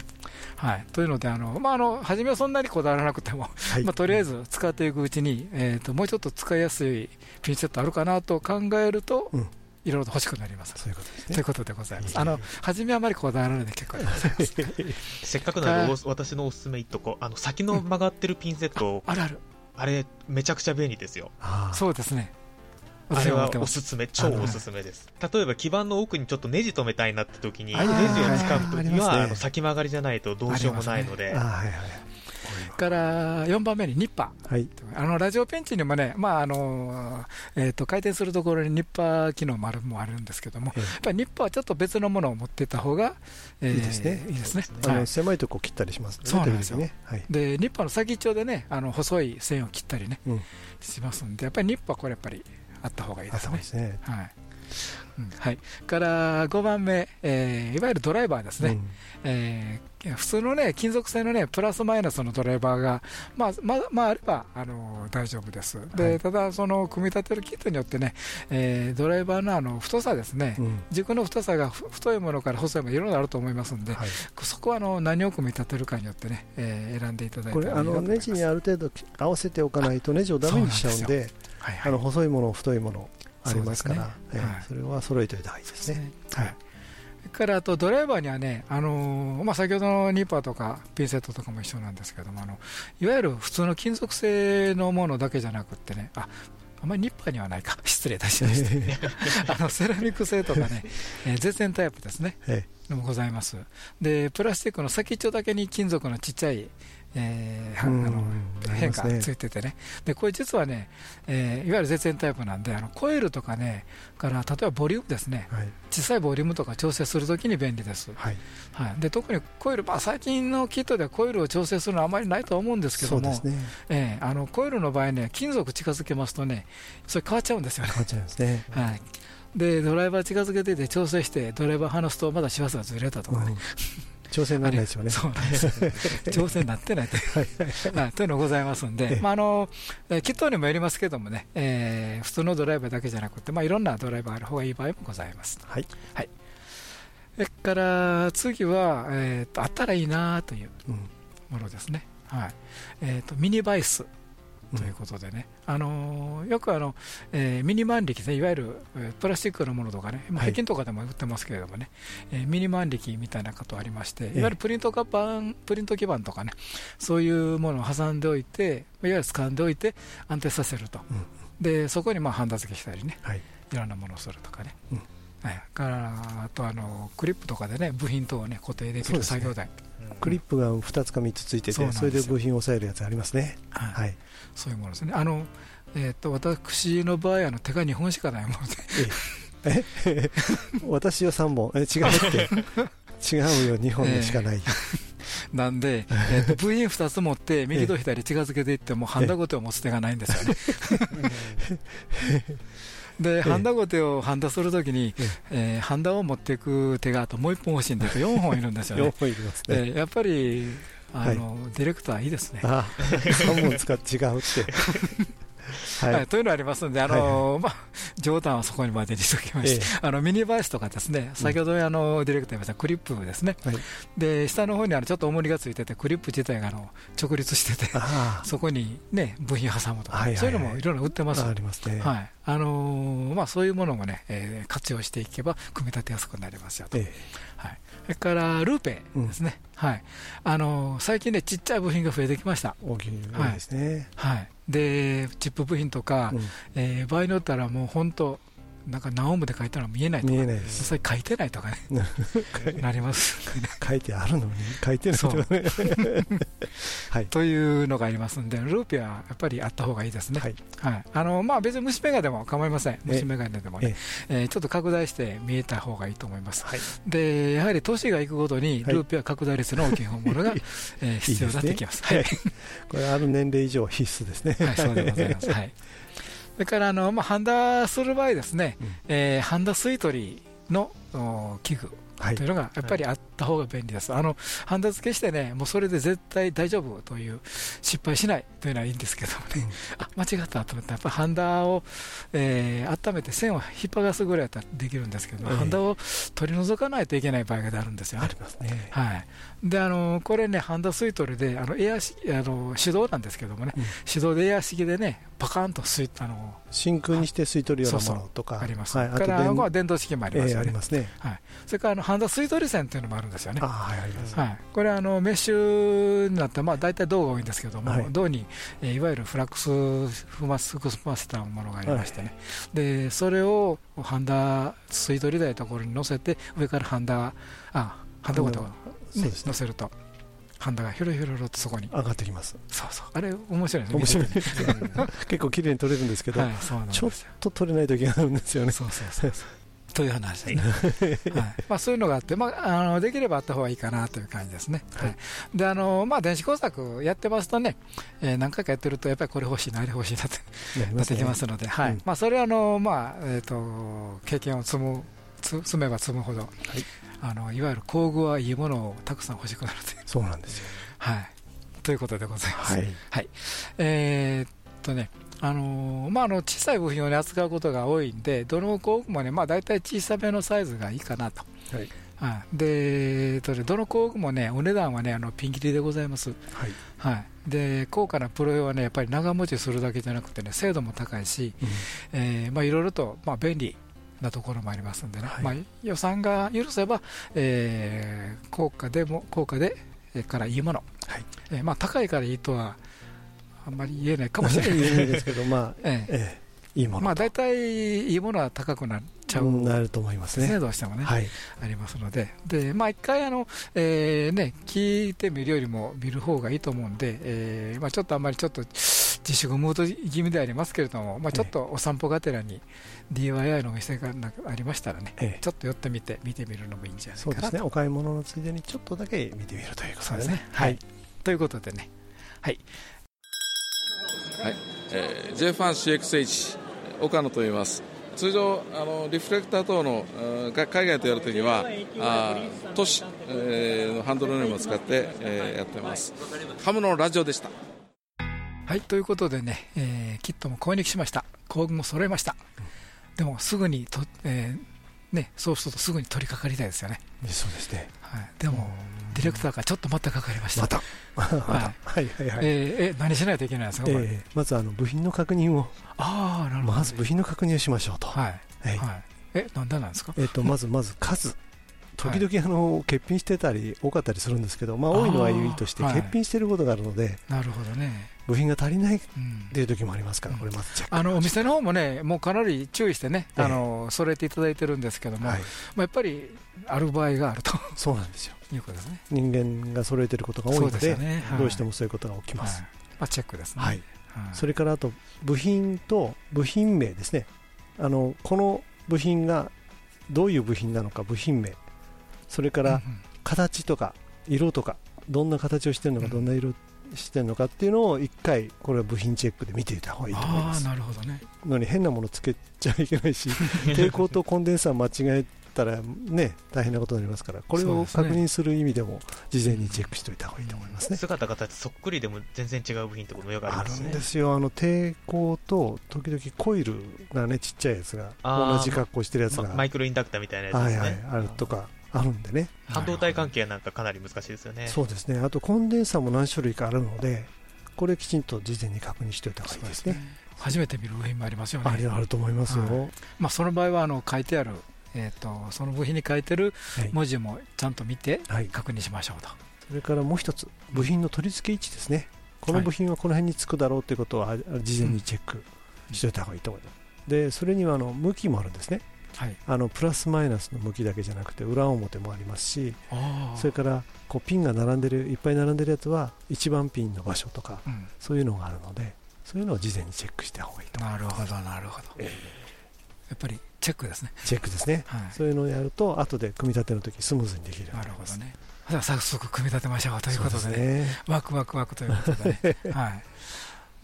はいというのであの、まあ、あの初めはそんなにこだわらなくても、はい まあ、とりあえず使っていくうちに、えー、ともうちょっと使いやすいピンセットあるかなと考えると、うんいろいろと欲しくなります。そういうことですねという。ことでございます。いいねあの初めはあまりこだわらないで結構でございます。せっかくなので、お私のおすすめいっとこ、あの、先の曲がってるピンセット、あるある、あれ、めちゃくちゃ便利ですよ。そうですね。あれは。おすすめ、超おすすめです。例えば、基板の奥にちょっとネジ止めたいなって時に、あネジをー掴む時には、あの先曲がりじゃないとどうしようもないのであー、はいはいから4番目にニッパー。はいあのラジオペンチにもね、まああのえー、と回転するところにニッパー機能もあるもあるんですけども、ええやっぱりニッパーはちょっと別のものを持っていった方が、えーいいですねいいですねあのはい狭いとこ切ったりしますね。そうなんですよね。はい。でニッパーの先っちょでね、あの細い線を切ったりね、うんしますんで、やっぱりニッパーはこれやっぱりあった方がいいですね。ですね。はい。うん。はい、から5番目、えーいわゆるドライバーですね、うん。えー普通のね金属製のねプラスマイナスのドライバーが、まあまあまあ、あれば、あの大丈夫です、ではい。ただ、その組み立てるキットによってね、えードライバーのあの太さですね、うん。軸の太さがふ太いものから細いもの、いろいろあると思いますんで、はい。そこはあの何を組み立てるかによってね、えー選んでいただいてこれあのネジにある程度合わせておかないとネジをダメにしちゃうんで、はいはい。あの細いもの、太いものありますから、そねはいええそれは揃えておいた方がいいですね。はい。からあとドライバーにはね、あのーまあ、先ほどのニッパーとかピンセットとかも一緒なんですけどもあのいわゆる普通の金属製のものだけじゃなくってねああんまりニッパーにはないか。失礼いたしました。あのセラミック製とかね、えー絶縁タイプですね。え。のもございます。でプラスチックの先っちょだけに金属のちっちゃい、えーあの変化ますね。ついててね、でこれ実はね、えーいわゆる絶縁タイプなんで、あのコイルとかね、から例えばボリュームですね、はい。小さいボリュームとか調整するときに便利です、はい、はい、で特にコイル、まあ、最近のキットではコイルを調整するのはあまりないとは思うんですけども、ええあのコイルの場合ね、金属近づけますとね、それ変わっちゃうんですよね。変わっちゃいますね。はい。でドライバー近づけてて調整してドライバー離すとまだ周波数がずれたとかね、うん調整にならないですよね。そうなんです調整になってないと。い。うはい、というのがございますんで、ええ。まあ、あのえーキットにもよりますけどもね、えー普通のドライバーだけじゃなくて、まあ、いろんなドライバーある方がいい場合もございます。はい、それから次は、えーと、あったらいいなといううん。ものですね。はい。えー、とミニバイスということでね、うん、あのよくあの、えー、ミニ万力ね、いわゆる、えー、プラスチックのものとかね、まあ、平均とかでも売ってますけれどもね、はい、えー、ミニ万力みたいなことありまして、いわゆるプリント版プリント基板とかね、そういうものを挟んでおいて、いわゆる掴んでおいて安定させると、うん、でそこにまあハンダ付けしたりね、はい、いろんなものをするとかね。うん。はい、からあとあのクリップとかでね部品等を、ね、固定できる作業台、ね、クリップが2つか3つついててそれで部品を押さえるやつありますね、はい、そういうものですね。あの、えーと、私の場合あの手が2本しかないものでえ私は3本え違うって 違うよ2本でしかない、えーなんで、えー、と部品2つ持って右と左近づけていってもハンダゴテを持つ手がないんですよね。で、ハンダゴテをハンダするときに、えー、ハンダを持っていく手があともう1本欲しいんです4本いるんですよね。本いますね。やっぱりあの、ディレクターいいですね。あ3本使って違うって。はい、はい、というのがありますので、あの、はい、まあ、冗談はそこにまでにしておきまして、ええ、あのミニバイスとかですね、先ほどあの、ディレクター言いましたクリップですね、はい、で下の方にあのちょっと重りがついてて、クリップ自体があの直立してて、そこに、ね、部品挟むとか、はいはいはい、そういうのもいろいろ売ってます。ありますね。はい。あのー、まあ、そういうものもね、えー、活用していけば組み立てやすくなりますよと。えはい、それからルーペですね、うん、はい。あのー、最近ね、ちっちゃい部品が増えてきました。大きいですね、はい、はい、でチップ部品とか、うん、えー、場合によったらもう本当、なんか何オムで書いたの見えないとか、見えない。実際書いてないとかね、なります、書いてあるのに書いてないとかね。はい、というのがありますんで、ルーピはやっぱりあった方がいいですね。はい。はい。あのまあ、別に虫眼鏡でも構いません、虫眼鏡でもね、ええ。ちょっと拡大して見えた方がいいと思います。はい、でやはり年がいくごとに、ルーピは拡大率の大きいものが、えー、必要になってきます。はい、これ、ある年齢以上必須ですね。はい、そうでございます。はいそれからあの、まあ、ハンダする場合ですね、うん、えー、ハンダ吸い取りの器具というのがやっぱりあった方が便利です、はい、あのハンダ付けしてね、もうそれで絶対大丈夫という失敗しないというのはいいんですけどもね、うん、あ間違ったと思って、やっぱりハンダを、えー、温めて線を引っ張がすぐらいだったらできるんですけど、えー、ハンダを取り除かないといけない場合があるんですよ、ね、ありますね。はい、であのこれね、ハンダ吸い取りで、あのエアあの手動なんですけどもね、うん、手動でエア式でね、パカンと吸いあの真空にして吸い取るようなものとか、あります、はい、から、まあ、電動式もありますよね、えー、ますね。はい、それからあのハンダ吸い取り線というのもあるんですよね、はい、はい、これはあのメッシュになって、まあ、大体銅が多いんですけども、はい、銅に、えー、いわゆるフラックスフマスクスマスターのものがありましてね、はい、でそれをハンダ吸い取り台のところに乗せて、上からハンダ、あハンダごと、ね、乗せると。ハンダがひょろひょろとそこに。上がってきます。そうそう。あれ面白いね。面白い。結構綺麗に撮れるんですけど、はい、ちょっと撮れない時があるんですよね。そうそうそう。という話。ですね、はい。まあ、そういうのがあって、まあ、あのできればあった方がいいかなという感じですね、はい。であのまあ、電子工作やってますとね、えー、何回かやってると、やっぱりこれ欲しいな、あれ欲しいなってなってきますので、はい。まあ、それはあの、まあえーと、経験を積む積めば積むほど、はい、あのいわゆる工具はいいものをたくさん欲しくなるという。そうなんですよ、はい、ということでございます。はい、はい、えー、っとねあのまあ、あの小さい部品を、ね、扱うことが多いんで、どの工具もね、まあ、大体小さめのサイズがいいかなと。はい。はい、でどの工具もね、お値段はね、あのピンキリでございます。はい、はい、で高価なプロ用はね、やっぱり長持ちするだけじゃなくてね、精度も高いし、うん。えーまあ、いろいろと、まあ、便利なところもありますんでね、はい、まあ、予算が許せば、えー、高価でも高価で、えー、からいいもの、はい。えーまあ、高いからいいとはあんまり言えないかもしれない。ですけど、まあ、ええ。いいものまあ、大体いいものは高くなっちゃう、なると思いますね、どうしてもね、はい、ありますので、でまあ、一回あの、えーね、聞いてみるよりも見る方がいいと思うんで、えーまあ、ちょっとあんまりちょっと自粛ムード気味でありますけれども、まあ、ちょっとお散歩がてらに DIY のお店がありましたらね、ええ、ちょっと寄ってみて、見てみるのもいいんじゃないかなそうですね、お買い物のついでにちょっとだけ見てみるということですね。はい、ということでね、はい。はい。えー、J1CXH 岡野と言います。通常あのリフレクター等の海外とやるときはあ都市、えー、のハンドルネームを使って、えー、やってます。ハムのラジオでした。はい。ということでね、えー、キットも購入しました。工具も揃えました、でもすぐにと、えー、ね、そうするとすぐに取り掛かりたいですよね。そうですね。はい、でも、ディレクターがちょっと待ってかかりました。また。はいはいはい。えー、何しないといけないんですか、えー、まずあの部品の確認を。ああ、なるほど。まず部品の確認をしましょうと。はい。はい。え、なんでなんですか？えっと、まず、まず数。時々あの欠品してたり多かったりするんですけど、まあ、多いのはいいとして欠品していることがあるので、なるほどね。部品が足りないっていう時もありますから、これまずあのお店の方もね、もうかなり注意してね、あの揃えていただいてるんですけども、まあ、やっぱりある場合があると。そうなんですよ。いうことですね。人間が揃えてることが多いので、どうしてもそういうことが起きます。まあ、チェックですね、はい。それからあと部品と部品名ですね。あのこの部品がどういう部品なのか部品名それから形とか色とかどんな形をしてるのかどんな色してるのかっていうのを1回これは部品チェックで見ていた方がいいと思います。なるほどね。のに変なものつけちゃいけないし 抵抗とコンデンサー間違えたらね大変なことになりますからこれを確認する意味でも事前にチェックしておいた方がいいと思いますね、姿形そっくりでも全然違う部品ってこともよくありますね。あるんですよ。あの抵抗と時々コイルがねちっちゃいやつが同じ格好してるやつが、マイクロインダクターみたいなやつですね、はいはい、あるとかあるんでね。半導体関係なんかかなり難しいですよね。そうですね。あとコンデンサーも何種類かあるのでこれきちんと事前に確認しておいた方がいいですね、ね、初めて見る部品もありますよね。あると思いますよ、はい、まあ、その場合はあの書いてあるえーと、その部品に書いてる文字もちゃんと見て確認しましょうと、はい、それからもう一つ部品の取り付け位置ですね。この部品はこの辺につくだろうということは事前にチェックしておいた方がいいと思います、でそれにはあの向きもあるんですねはい、あのプラスマイナスの向きだけじゃなくて裏表もありますしそれからこうピンが並んでるいっぱい並んでるやつは一番ピンの場所とか、うん、そういうのがあるのでそういうのを事前にチェックした方がいいとなるほどなるほど、えー、やっぱりチェックですね。チェックですね、はい、そういうのをやると後で組み立ての時スムーズにできるなるほどね。早速組み立てましょうということでね、ね。ワクワクワクということで、ね、はい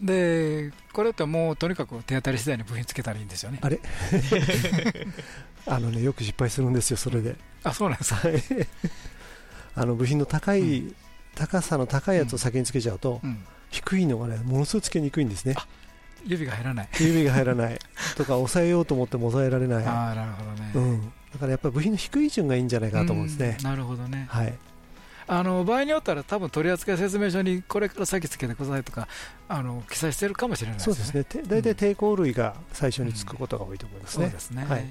でこれってもうとにかく手当たり次第に部品つけたらいいんですよね。あれ？あのねよく失敗するんですよそれで。あそうなんですか？あの部品の高い、うん、高さの高いやつを先につけちゃうと、うん、低いのがねものすごいつけにくいんですね。指が入らない。指が入らない。とか抑えようと思っても抑えられない。あなるほどね、うん、だからやっぱり部品の低い順がいいんじゃないかなと思うんですね、なるほどね。はいあの場合によったら多分取扱説明書にこれから先つけてくださいとかあの記載してるかもしれないですね。そうですね。大体抵抗類が最初につくことが多いと思いますね。そうですね。はい。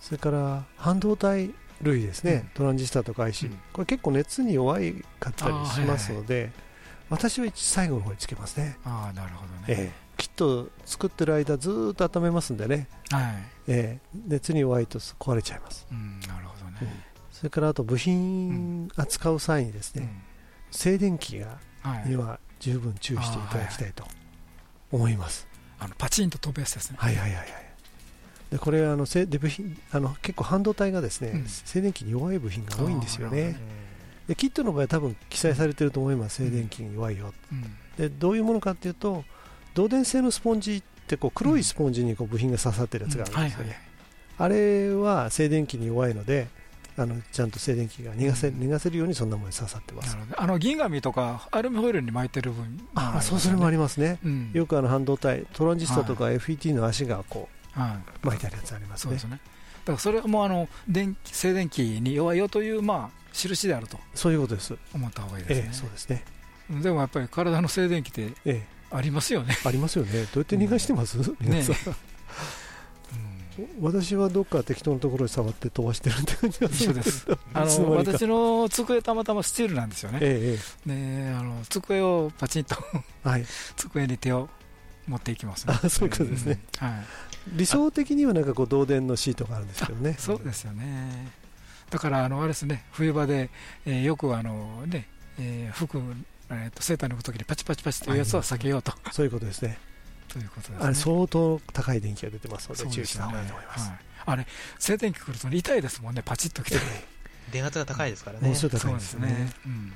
それから半導体類ですね。トランジスタとか IC、これ結構熱に弱いかったりしますので、私は最後の方につけますね。ああなるほどね。ええきっと作ってる間ずっと温めますんでね。はい。ええ熱に弱いと壊れちゃいます。うん、なるほどね。それからあと部品扱う際にですね、静電気がには十分注意していただきたいと思います。あのパチンと飛ぶやつですね。はいはいはいはい。でこれあので部品あの結構半導体がですね、うん、静電気に弱い部品が多いんですよね。でキットの場合は多分記載されていると思います、静電気に弱いよ、うん、でどういうものかというと導電性のスポンジってこう黒いスポンジにこう部品が刺さってるやつがあるんですよね、あれは静電気に弱いのであのちゃんと静電気が逃がせ,、逃がせるようにそんなものに刺さってます。あの銀紙とかアルミホイルに巻いてる分、ね、あそうそれもありますね、うん、よくあの半導体トランジスタとか FET の足がこう、はい、巻いてあるやつありますね,、そうですね。だからそれはもうあの電静電気に弱いよというまあ印であるとそういうことです。思った方がいいですね、ええ、そうですね。でもやっぱり体の静電気ってありますよね、ありますよね。どうやって逃がしてます、うん、皆さん、ね私はどっか適当なところに触って飛ばしてるって感じがするです。あの 私の机たまたまスチールなんですよね、ええ、あの机をパチンとはい、机に手を持っていきます、ね、あそうかですね、はい、理想的にはなんかこう導電のシートがあるんですけどね。そうですよね。だからあのあれですね。冬場で、えー、よくあのね、えー、服、えー、とセーターに置くときにパチパチパチというやつは避けようと、そういうことですねということです、ね、あれ相当高い電気が出てますので注意した方がいいと思います、はい、あれ静電気くると痛いですもんねパチッときて 電圧が高いですからね、もうですね、うん、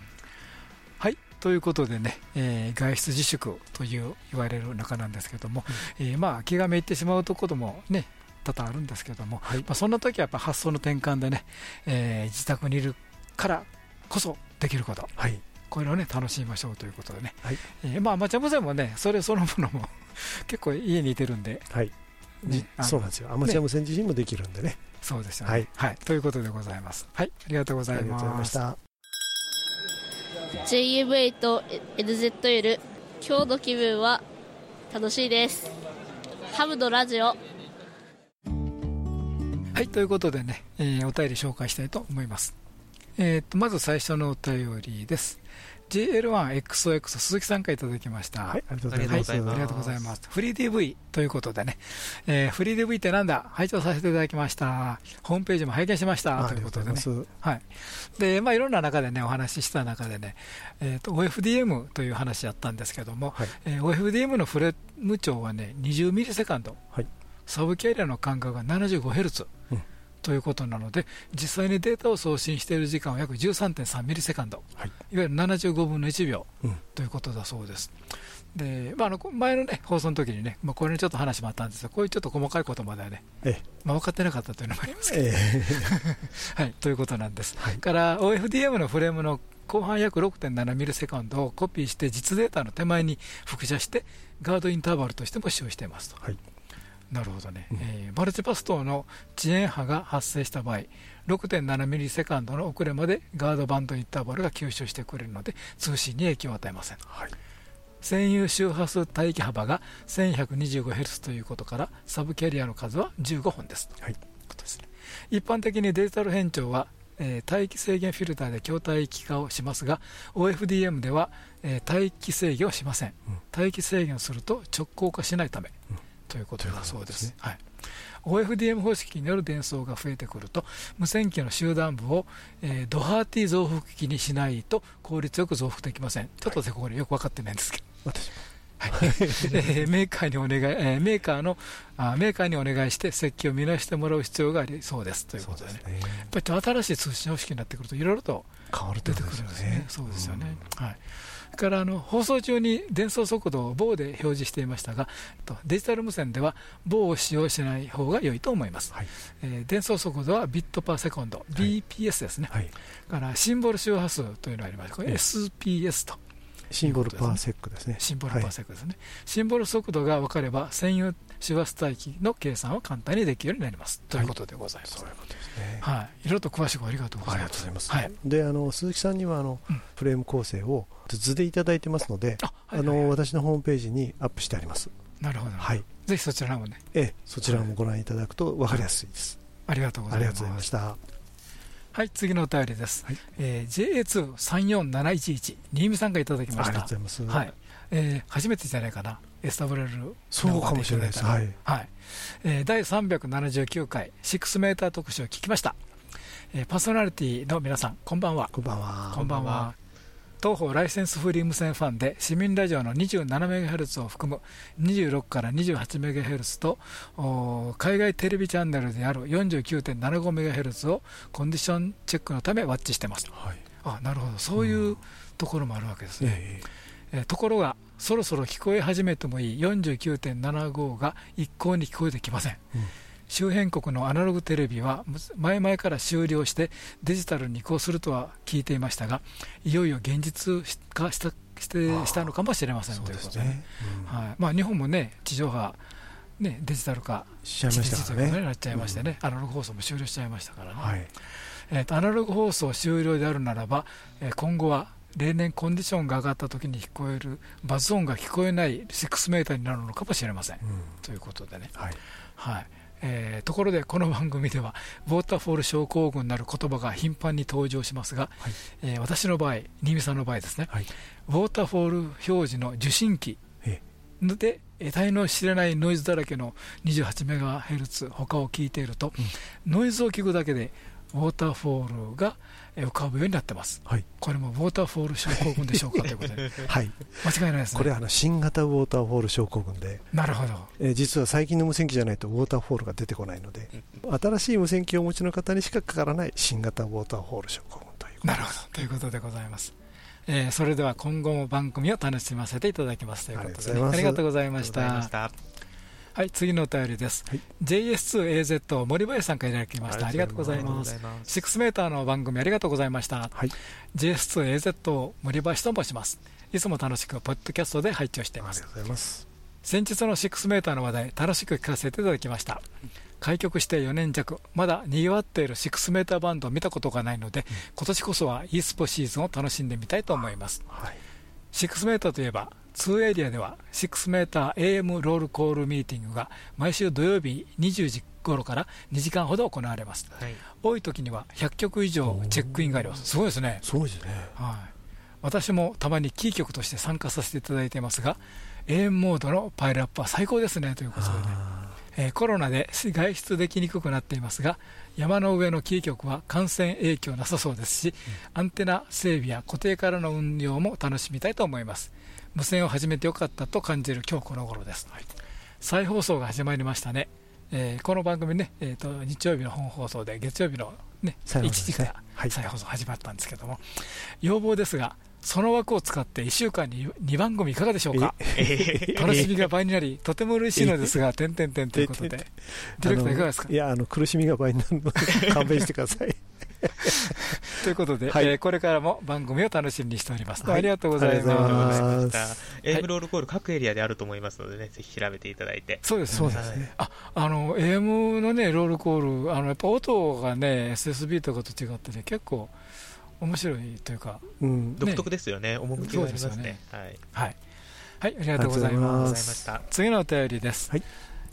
はい。ということでね、えー、外出自粛という言われる中なんですけども、うん、えー、まあ気がめいってしまうところもね多々あるんですけども、はい、まあ、そんな時はやっぱ発想の転換でね、えー、自宅にいるからこそできること、はい、これをね楽しみましょうということでね、はい。えー、まあアマチュア無線もねそれそのものも 結構家にいてるんで、はい。ね、そうなんですよ。アマチュア無線自身もできるんでね。そうですよね、はい、はい、ということでございます。はい。ありがとうございました。JM8 と NZL 今日の気分は楽しいです。ハムのラジオ。はい。ということでね、えー、お便り紹介したいと思いますえーと、とまず最初のお便りです GL1XOX 鈴木さんからいただきました。はい、ありがとうございます。はい、ありがとうございます。フリー DV ということでね、えー、フリー DV ってなんだ？拝聴させていただきました。ホームページも拝見しました。ということでね。はい。で、まあいろんな中でね、お話しした中でね、えっ、ー、と、OFDM という話やったんですけども、はい、えー、OFDM のフレーム長はね、20ミリセカンド。はい。サブキャリアの間隔が 75Hz。うんということなので、実際にデータを送信している時間は約13.3ミリセカンド、はい、いわゆる75分の1秒、うん、ということだそうです。でまあ、あの前の、ね、放送の時にね、まあ、これにちょっと話もあったんですが、こういうちょっと細かいことまではね、ええ。まあ、分かってなかったというのもありますけど、え はい、ということなんです。はい、から OFDM のフレームの後半約6.7ミリセカンドをコピーして、実データの手前に複写して、ガードインターバルとしても使用していますと。はいなるほどね、うん、えー、マルチパス等の遅延波が発生した場合、6.7ミリセカンドの遅れまでガードバンドインターバルが吸収してくれるので、通信に影響を与えません。はい、占有周波数帯域幅が 1125Hz ということから、サブキャリアの数は15本です。はい、ことですね、一般的にデジタル変調はえー、帯域制限フィルターで筐帯域化をしますが OFDM では、えー、帯域制御をしません、うん、帯域制御をすると直行化しないため、うんということだそうです。はい。OFDM 方式による伝送が増えてくると無線機の集団部を、えー、ドハーティ増幅機にしないと効率よく増幅できません。ちょっとこれよく分かってないんですけど、私はい、えー、メーカーにお願い、えー、メーカーのあメーカーにお願いして設計を見直してもらう必要がありそうです。ということでね、でね。やっぱり新しい通信方式になってくるといろいろと出てくるんですね。そうですよね。はい。からあの放送中に伝送速度を棒で表示していましたが、デジタル無線では棒を使用しない方が良いと思います。はい、えー、伝送速度はビットパーセコンド、BPS ですね。はい、からシンボル周波数というのがあります。これ SPS と。シンボルパーセックですね。シンボルパーセックですね。はい、シンボル速度が分かれば、専用周波数帯域の計算は簡単にできるようになります。ということでございます。はい。いろいろと詳しくありがとうございます。で、あの鈴木さんにはあの、うん、フレーム構成を図でいただいてますので、あ、の私のホームページにアップしてあります。なるほど。はい。ぜひそちらもね。ええ、そちらもご覧いただくと分かりやすいです。ありがとうございました。はい、次のお便りです。はい、えー、JA2-34711、新見さんがいただきました。ありがとうございます。はい。えー、初めてじゃないかな、SWL そうかもしれないです。はい。はい。えー、第379回、6メーター特集を聞きました。えー、パーソナリティの皆さん、こんばんは。こんばんは。こんばんは。東方ライセンスフリー無線ファンで市民ラジオの 27MHz を含む26から 28MHz と海外テレビチャンネルである 49.75MHz をコンディションチェックのためワッチしてます、はい、あなるほどそういうところもあるわけですね、えー、えー、ところがそろそろ聞こえ始めてもいい。49.75が一向に聞こえてきません、うん。周辺国のアナログテレビは前々から終了してデジタルに移行するとは聞いていましたがいよいよ現実化したしてしたのかもしれませんということで、ね。うん、はい。まあ、日本もね地上波ね、デジタル化しちゃいましたね。なっちゃいましてね、うん、アナログ放送も終了しちゃいましたからね。はい、えーと、アナログ放送終了であるならば、えー、今後は例年コンディションが上がった時に聞こえるバズ音が聞こえない6メーターになるのかもしれません。うん、ということでね。はい、はい。えー、ところでこの番組ではウォーターフォール症候群なる言葉が頻繁に登場しますが、はい、えー、私の場合新見さんの場合ですね、はい、ウォーターフォール表示の受信機で得体の知れないノイズだらけの 28MHz 他を聞いていると、うん、ノイズを聞くだけでウォーターフォールが浮かぶようになってます、はい、これもウォーターフォール症候群でしょうかということで、はい、間違いないですね。これはあの新型ウォーターフォール症候群で。なるほど、えー、実は最近の無線機じゃないとウォーターフォールが出てこないので新しい無線機をお持ちの方にしかかからない新型ウォーターフォール症候群ということなるほど。ということでございます、えー、それでは今後も番組を楽しませていただきますということで、ね、ありがとうございましたはい、次のお便りです。はい、JS2AZ 森林さんからいただきました。ありがとうございます。6メーターの番組ありがとうございました。はい、JS2AZ 森林と申します。いつも楽しくポッドキャストで拝聴しています。ありがとうございます。先日の6メーターの話題楽しく聞かせていただきました開局して4年弱まだにぎわっている6メーターバンドを見たことがないので今年こそは e スポシーズンを楽しんでみたいと思います、はい、6メーターといえば2エリアでは6メーター AM ロールコールミーティングが毎週土曜日20時頃から2時間ほど行われます、はい、多い時には100曲以上チェックインがあります。すごいですね。すごいですね、はい、私もたまにキー局として参加させていただいていますが AM モードのパイルアップは最高ですね。ということで、ね、えー、コロナで外出できにくくなっていますが山の上のキー局は感染影響なさそうですし、うん、アンテナ整備や固定からの運用も楽しみたいと思います無線を始めてよかったと感じる今日この頃です、はい、再放送が始まりましたね、えー、この番組ね、えーと、日曜日の本放送で月曜日の、ね、1時から再放送始まったんですけども、要望ですがその枠を使って1週間に2番組いかがでしょうか、楽しみが倍になり、とても嬉しいのですが、点々点ということで、ディレクター、いかがですか？いやあの、苦しみが倍になるので、勘弁してください。ということで、はい、えー、これからも番組を楽しみにしております。はい、ありがとうございます。エムロールコール各エリアであると思いますのでね、ぜひ調べていただいて。そうですね。ねあ、あの AM のねロールコール、あのやっぱ音がね SSB とかと違ってね結構面白いというか、うん、独特ですよね。趣がありますね。はい、はい、はい、ありがとうございます。次のお便りです。はい。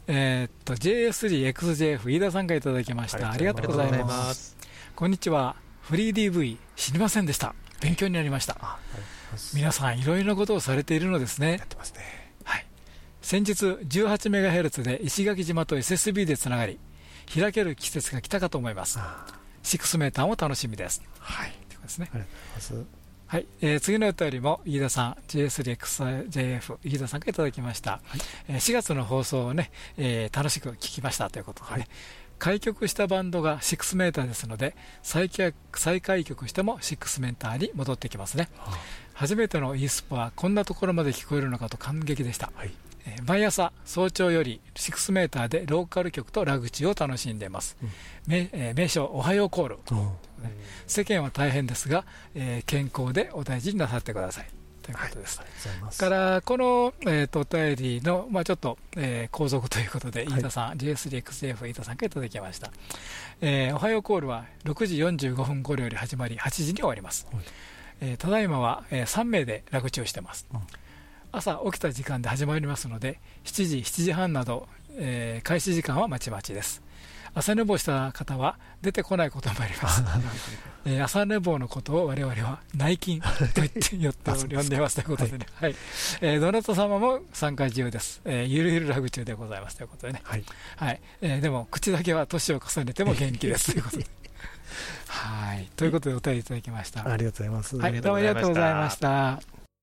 えー、っと JS3XJF 飯田さんからいただきました。ありがとうございます。こんにちは。フリー DV 知りませんでした。勉強になりました。皆さんいろいろなことをされているのですね。やってますね。はい。先日 18MHz で石垣島と SSB でつながり、開ける季節が来たかと思います。6メーターも楽しみです。はい。ということですね。ありがとうございます。はい、えー、次のお便りも飯田さん JS3XJF 飯田さんからいただきました、はい、えー、4月の放送をね、えー、楽しく聞きましたということで、ね、はい、開局したバンドが6メーターですので再再開局しても6メーターに戻ってきますね、はあ、初めての e スポはこんなところまで聞こえるのかと感激でした、はい。毎朝早朝より6メーターでローカル局とラグチを楽しんでいます、うん、名え名称おはようコール、世間は大変ですが、えー、健康でお大事になさってくださいということです。はい、からこの、えーと、お便りの、まあ、ちょっと、えー、後続ということで、飯田さん、はい、JS3XF 飯田さんからいただきました、えー、おはようコールは6時45分頃より始まり、8時に終わります。はい、えー、ただいまは、えー、3名でラグチをしています。うん。朝起きた時間で始まりますので7時、7時半など、えー、開始時間はまちまちです朝寝坊した方は出てこないこともあります、えー、朝寝坊のことを我々は内勤と言ってよって呼んでいますということでね、はい。えー、どなた様も参加自由です、えー、ゆるゆるラグ中でございますということでね、はい。はい。えー、でも口だけは年を重ねても元気ですということで。はい。ということでお便りいただきました。ありがとうございます。はい、どうもありがとうございました。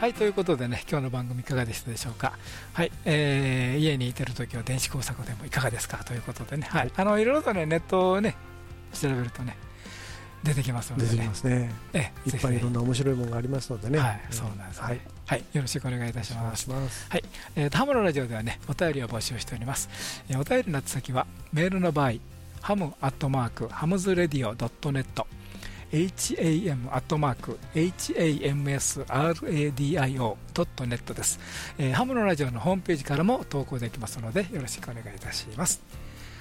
はいということでね今日の番組いかがでしたでしょうか？はい、えー、家にいてる時は電子工作でもいかがですか？ということでね、はい、あのいろいろとねネットをね調べるとね出てきますので、ね、出てきますね。えいっぱいいろんな面白いものがありますのでね。はい、そうなんです、はい、はい、よろしくお願いいたします。ます。はい、えー、ハムのラジオではね、お便りを募集しております。えー、お便りの宛先はメールの場合、ハムアットマークハムズレディオドットネット ham.hamsradio.net です、えー、ハムのラジオのホームページからも投稿できますのでよろしくお願いいたします。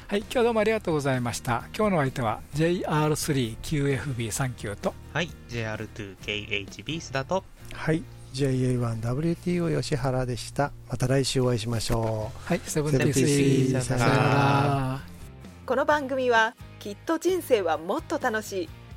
はい今日どうもありがとうございました。今日の相手は JR3QFB39 と。はい JR2KHB 須田と。はい JA1WTO 吉原でした。また来週お会いしましょう。はいセブンティーさよなら。この番組はきっと人生はもっと楽しい